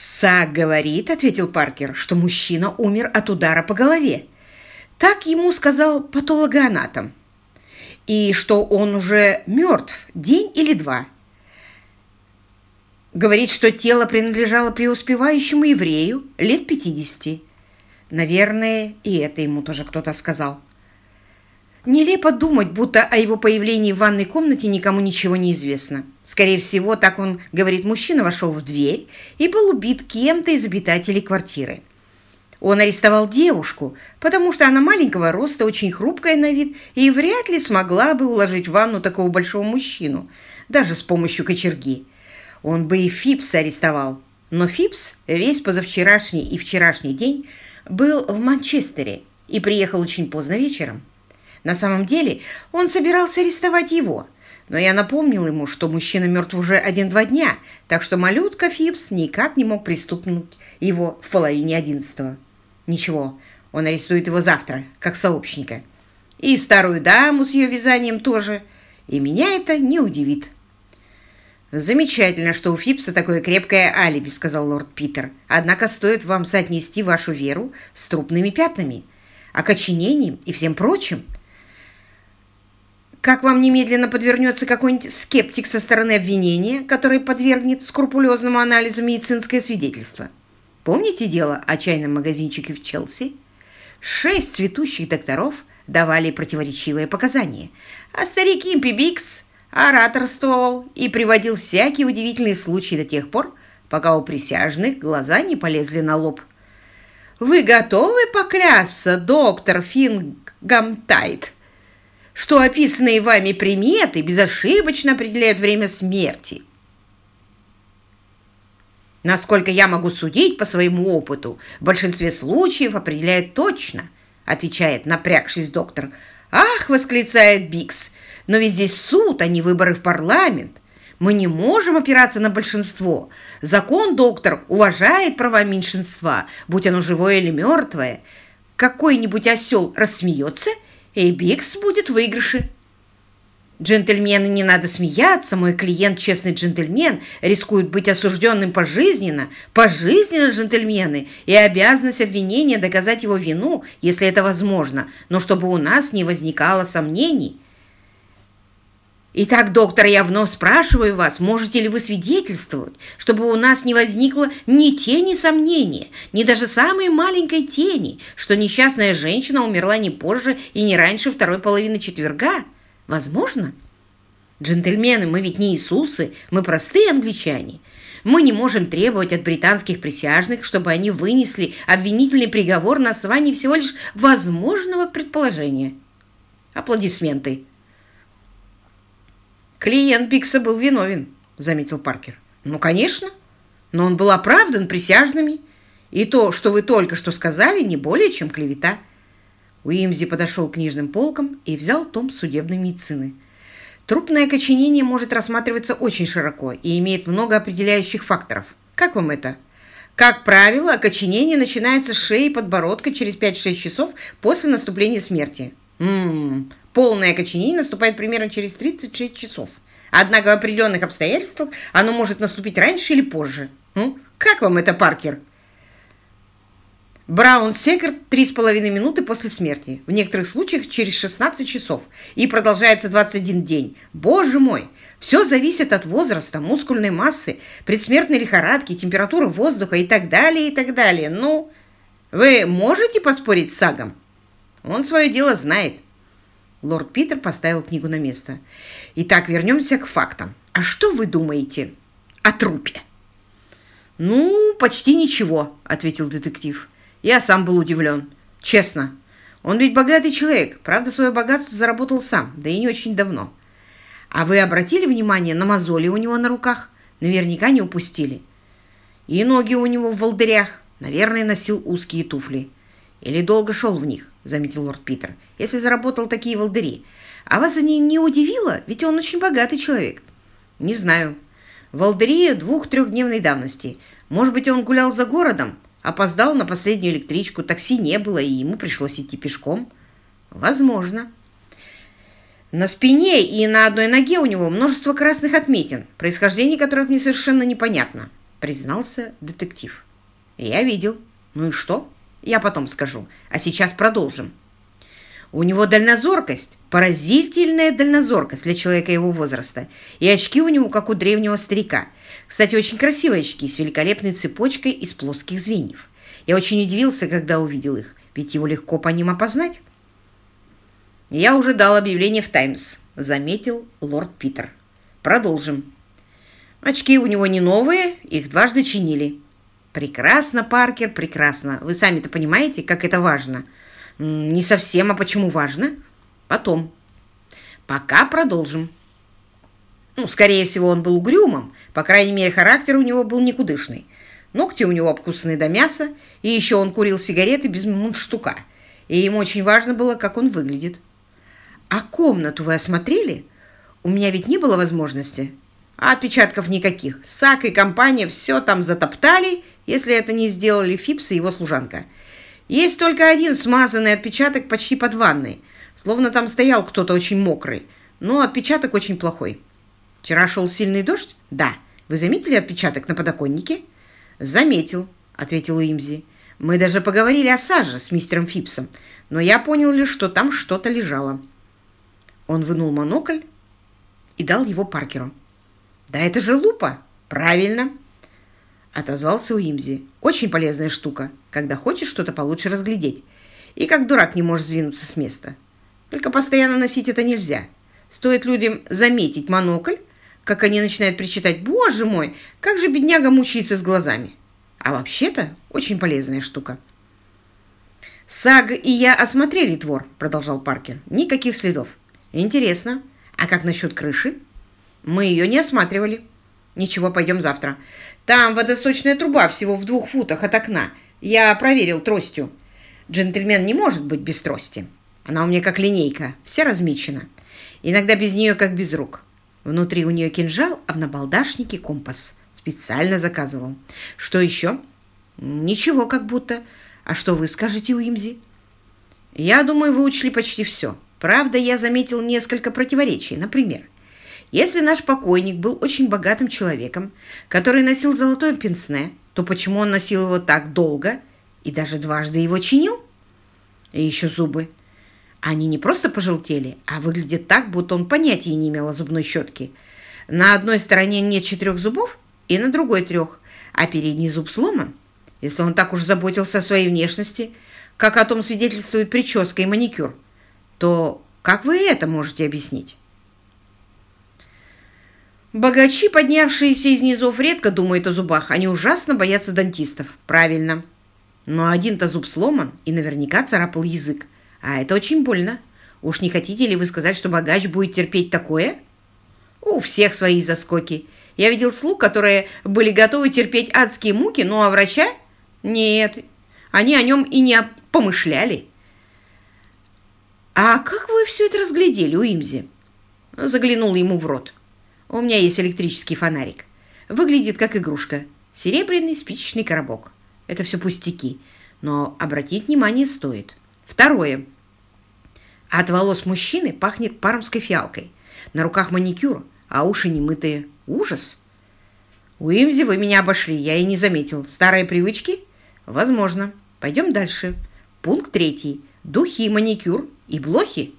«Сак говорит, — ответил Паркер, — что мужчина умер от удара по голове. Так ему сказал патологоанатом. И что он уже мертв день или два. Говорит, что тело принадлежало преуспевающему еврею лет пятидесяти. Наверное, и это ему тоже кто-то сказал. Нелепо думать, будто о его появлении в ванной комнате никому ничего не известно. Скорее всего, так он, говорит, мужчина вошел в дверь и был убит кем-то из обитателей квартиры. Он арестовал девушку, потому что она маленького роста, очень хрупкая на вид, и вряд ли смогла бы уложить в ванну такого большого мужчину, даже с помощью кочерги. Он бы и Фипса арестовал. Но Фипс весь позавчерашний и вчерашний день был в Манчестере и приехал очень поздно вечером. На самом деле он собирался арестовать его, но я напомнил ему, что мужчина мертв уже один-два дня, так что малютка Фипс никак не мог приступнуть его в половине одиннадцатого. Ничего, он арестует его завтра, как сообщника. И старую даму с ее вязанием тоже. И меня это не удивит. «Замечательно, что у Фипса такое крепкое алиби», — сказал лорд Питер. «Однако стоит вам соотнести вашу веру с трупными пятнами, окоченением и всем прочим. Как вам немедленно подвернется какой-нибудь скептик со стороны обвинения, который подвергнет скрупулезному анализу медицинское свидетельство? Помните дело о чайном магазинчике в Челси? Шесть цветущих докторов давали противоречивые показания, а старик Импи Биггс ораторствовал и приводил всякие удивительные случаи до тех пор, пока у присяжных глаза не полезли на лоб. «Вы готовы поклясться, доктор Фингамтайт, что описанные вами приметы безошибочно определяют время смерти?» Насколько я могу судить по своему опыту, в большинстве случаев определяют точно, отвечает, напрягшись доктор. Ах, восклицает Бикс, но ведь здесь суд, а не выборы в парламент. Мы не можем опираться на большинство. Закон, доктор, уважает права меньшинства, будь оно живое или мертвое. Какой-нибудь осел рассмеется, и Бикс будет в выигрыше. Джентльмены, не надо смеяться, мой клиент, честный джентльмен, рискует быть осужденным пожизненно, пожизненно джентльмены, и обязанность обвинения доказать его вину, если это возможно, но чтобы у нас не возникало сомнений. Итак, доктор, я вновь спрашиваю вас, можете ли вы свидетельствовать, чтобы у нас не возникло ни тени сомнения, ни даже самой маленькой тени, что несчастная женщина умерла не позже и не раньше второй половины четверга? Возможно? Джентльмены, мы ведь не Иисусы, мы простые англичане. Мы не можем требовать от британских присяжных, чтобы они вынесли обвинительный приговор на основании всего лишь возможного предположения. Аплодисменты. «Клиент Бикса был виновен», — заметил Паркер. «Ну, конечно. Но он был оправдан присяжными. И то, что вы только что сказали, не более чем клевета». Уимзи подошел к книжным полкам и взял том судебной медицины. Трупное окоченение может рассматриваться очень широко и имеет много определяющих факторов. Как вам это? Как правило, окоченение начинается с шеи и подбородка через 5-6 часов после наступления смерти. М -м -м. Полное окоченение наступает примерно через 36 часов. Однако в определенных обстоятельствах оно может наступить раньше или позже. Ну, как вам это, Паркер? Браун Секер три с половиной минуты после смерти, в некоторых случаях через 16 часов, и продолжается 21 день. Боже мой! Все зависит от возраста, мускульной массы, предсмертной лихорадки, температуры воздуха и так далее, и так далее. Ну, вы можете поспорить с Сагом? Он свое дело знает. Лорд Питер поставил книгу на место. Итак, вернемся к фактам. А что вы думаете о трупе? Ну, почти ничего, ответил детектив. Я сам был удивлен. Честно. Он ведь богатый человек. Правда, свое богатство заработал сам, да и не очень давно. А вы обратили внимание на мозоли у него на руках? Наверняка не упустили. И ноги у него в волдырях. Наверное, носил узкие туфли. Или долго шел в них, заметил лорд Питер если заработал такие волдыри. А вас они не удивило? Ведь он очень богатый человек. Не знаю. Волдыри двух-трехдневной давности. Может быть, он гулял за городом, опоздал на последнюю электричку, такси не было, и ему пришлось идти пешком. Возможно. На спине и на одной ноге у него множество красных отметин, происхождение которых мне совершенно непонятно. признался детектив. Я видел. Ну и что? Я потом скажу. А сейчас продолжим. У него дальнозоркость, поразительная дальнозоркость для человека его возраста. И очки у него, как у древнего старика. Кстати, очень красивые очки с великолепной цепочкой из плоских звеньев. Я очень удивился, когда увидел их, ведь его легко по ним опознать. Я уже дал объявление в «Таймс», заметил лорд Питер. Продолжим. Очки у него не новые, их дважды чинили. Прекрасно, Паркер, прекрасно. Вы сами-то понимаете, как это важно? Не совсем, а почему важно? Потом. Пока продолжим. Ну, скорее всего, он был угрюмым. По крайней мере, характер у него был никудышный. Ногти у него обкусаны до мяса, и еще он курил сигареты без мундштука. И ему очень важно было, как он выглядит. «А комнату вы осмотрели? У меня ведь не было возможности». А отпечатков никаких. Сак и компания все там затоптали, если это не сделали Фипс и его служанка. Есть только один смазанный отпечаток почти под ванной, словно там стоял кто-то очень мокрый, но отпечаток очень плохой. Вчера шел сильный дождь? Да. Вы заметили отпечаток на подоконнике? Заметил, ответил Уимзи. Мы даже поговорили о саже с мистером Фипсом, но я понял лишь, что там что-то лежало. Он вынул монокль и дал его Паркеру. «Да это же лупа!» «Правильно!» Отозвался Уимзи. «Очень полезная штука, когда хочешь что-то получше разглядеть. И как дурак не можешь сдвинуться с места. Только постоянно носить это нельзя. Стоит людям заметить монокль, как они начинают причитать «Боже мой, как же бедняга мучается с глазами!» А вообще-то очень полезная штука. «Саг и я осмотрели твор», — продолжал Паркер. «Никаких следов. Интересно. А как насчет крыши?» Мы ее не осматривали. Ничего, пойдем завтра. Там водосточная труба всего в двух футах от окна. Я проверил тростью. Джентльмен не может быть без трости. Она у меня как линейка, вся размечена. Иногда без нее как без рук. Внутри у нее кинжал, а в набалдашнике компас. Специально заказывал. Что еще? Ничего как будто. А что вы скажете, Уимзи? Я думаю, вы учли почти все. Правда, я заметил несколько противоречий. Например, если наш покойник был очень богатым человеком, который носил золотое пенсне, то почему он носил его так долго и даже дважды его чинил? И еще зубы. Они не просто пожелтели, а выглядят так, будто он понятия не имел о зубной щетке. На одной стороне нет четырех зубов, и на другой трех, а передний зуб сломан. Если он так уж заботился о своей внешности, как о том свидетельствует прическа и маникюр, то как вы это можете объяснить? Богачи, поднявшиеся из низов, редко думают о зубах. Они ужасно боятся дантистов. Правильно. Но один-то зуб сломан и наверняка царапал язык. А это очень больно. Уж не хотите ли вы сказать, что богач будет терпеть такое? У всех свои заскоки. Я видел слуг, которые были готовы терпеть адские муки, ну а врача? Нет, они о нем и не помышляли. А как вы все это разглядели, Уимзи? Заглянул ему в рот. У меня есть электрический фонарик. Выглядит как игрушка. Серебряный спичечный коробок. Это все пустяки. Но обратить внимание стоит. Второе. От волос мужчины пахнет пармской фиалкой. На руках маникюр, а уши немытые. Ужас! Уимзи, вы меня обошли, я и не заметил. Старые привычки? Возможно. Пойдем дальше. Пункт третий. Духи, маникюр и блохи.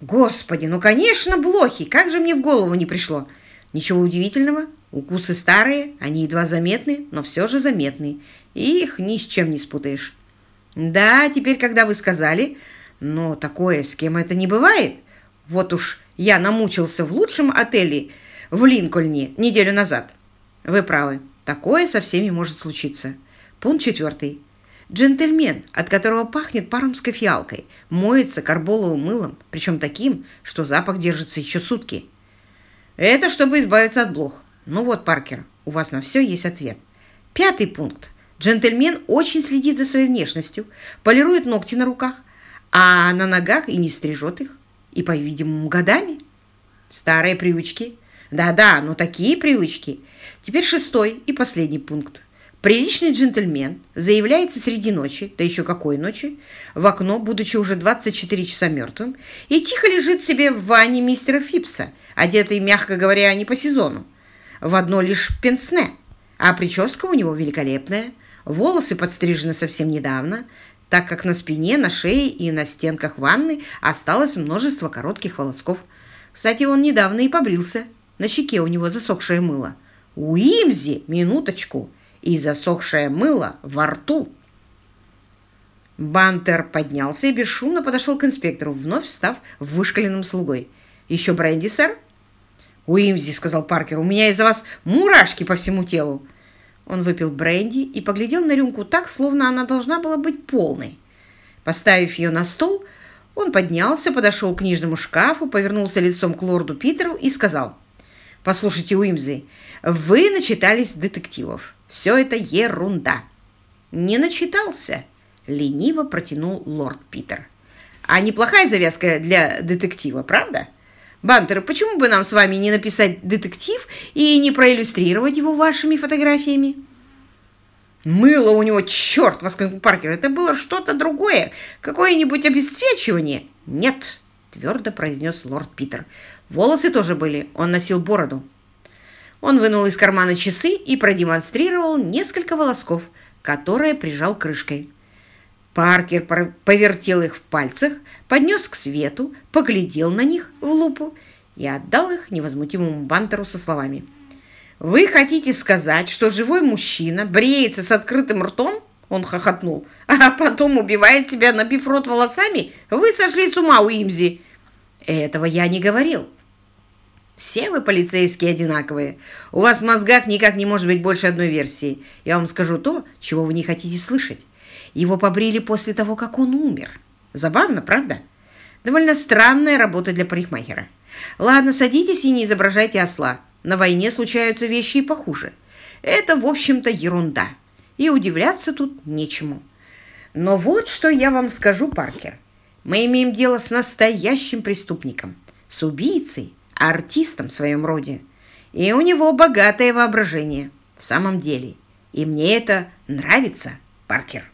Господи, ну, конечно, блохи! Как же мне в голову не пришло? Ничего удивительного. Укусы старые, они едва заметны, но все же заметны. Их ни с чем не спутаешь. Да, теперь, когда вы сказали, но такое с кем это не бывает. Вот уж я намучился в лучшем отеле в Линкольне неделю назад. Вы правы, такое со всеми может случиться. Пункт четвертый. Джентльмен, от которого пахнет пармской фиалкой, моется карболовым мылом, причем таким, что запах держится еще сутки. Это чтобы избавиться от блох. Ну вот, Паркер, у вас на все есть ответ. Пятый пункт. Джентльмен очень следит за своей внешностью, полирует ногти на руках, а на ногах и не стрижет их. И, по-видимому, годами. Старые привычки. Да-да, но такие привычки. Теперь шестой и последний пункт. Приличный джентльмен заявляется среди ночи, да еще какой ночи, в окно, будучи уже 24 часа мертвым, и тихо лежит себе в ванне мистера Фипса, одетый, мягко говоря, не по сезону, в одно лишь пенсне. А прическа у него великолепная, волосы подстрижены совсем недавно, так как на спине, на шее и на стенках ванны осталось множество коротких волосков. Кстати, он недавно и побрился. На щеке у него засохшее мыло. Уимзи, минуточку, и засохшее мыло во рту. Бантер поднялся и бесшумно подошел к инспектору, вновь став вышкаленным слугой. «Еще бренди, сэр?» «Уимзи», — сказал Паркер, — «у меня из-за вас мурашки по всему телу». Он выпил бренди и поглядел на рюмку так, словно она должна была быть полной. Поставив ее на стол, он поднялся, подошел к книжному шкафу, повернулся лицом к лорду Питеру и сказал, «Послушайте, Уимзи, вы начитались детективов. Все это ерунда». «Не начитался», — лениво протянул лорд Питер. «А неплохая завязка для детектива, правда?» Бантер, почему бы нам с вами не написать детектив и не проиллюстрировать его вашими фотографиями? Мыло у него, черт, воскликнул Паркер, это было что-то другое, какое-нибудь обесцвечивание. Нет, твердо произнес лорд Питер. Волосы тоже были, он носил бороду. Он вынул из кармана часы и продемонстрировал несколько волосков, которые прижал крышкой. Паркер повертел их в пальцах, поднес к свету, поглядел на них в лупу и отдал их невозмутимому Бантеру со словами. «Вы хотите сказать, что живой мужчина бреется с открытым ртом?» Он хохотнул. «А потом убивает себя, набив рот волосами? Вы сошли с ума, Уимзи!» «Этого я не говорил». «Все вы полицейские одинаковые. У вас в мозгах никак не может быть больше одной версии. Я вам скажу то, чего вы не хотите слышать. Его побрили после того, как он умер. Забавно, правда? Довольно странная работа для парикмахера. Ладно, садитесь и не изображайте осла. На войне случаются вещи и похуже. Это, в общем-то, ерунда. И удивляться тут нечему. Но вот что я вам скажу, Паркер. Мы имеем дело с настоящим преступником, с убийцей, артистом в своем роде. И у него богатое воображение в самом деле. И мне это нравится, Паркер.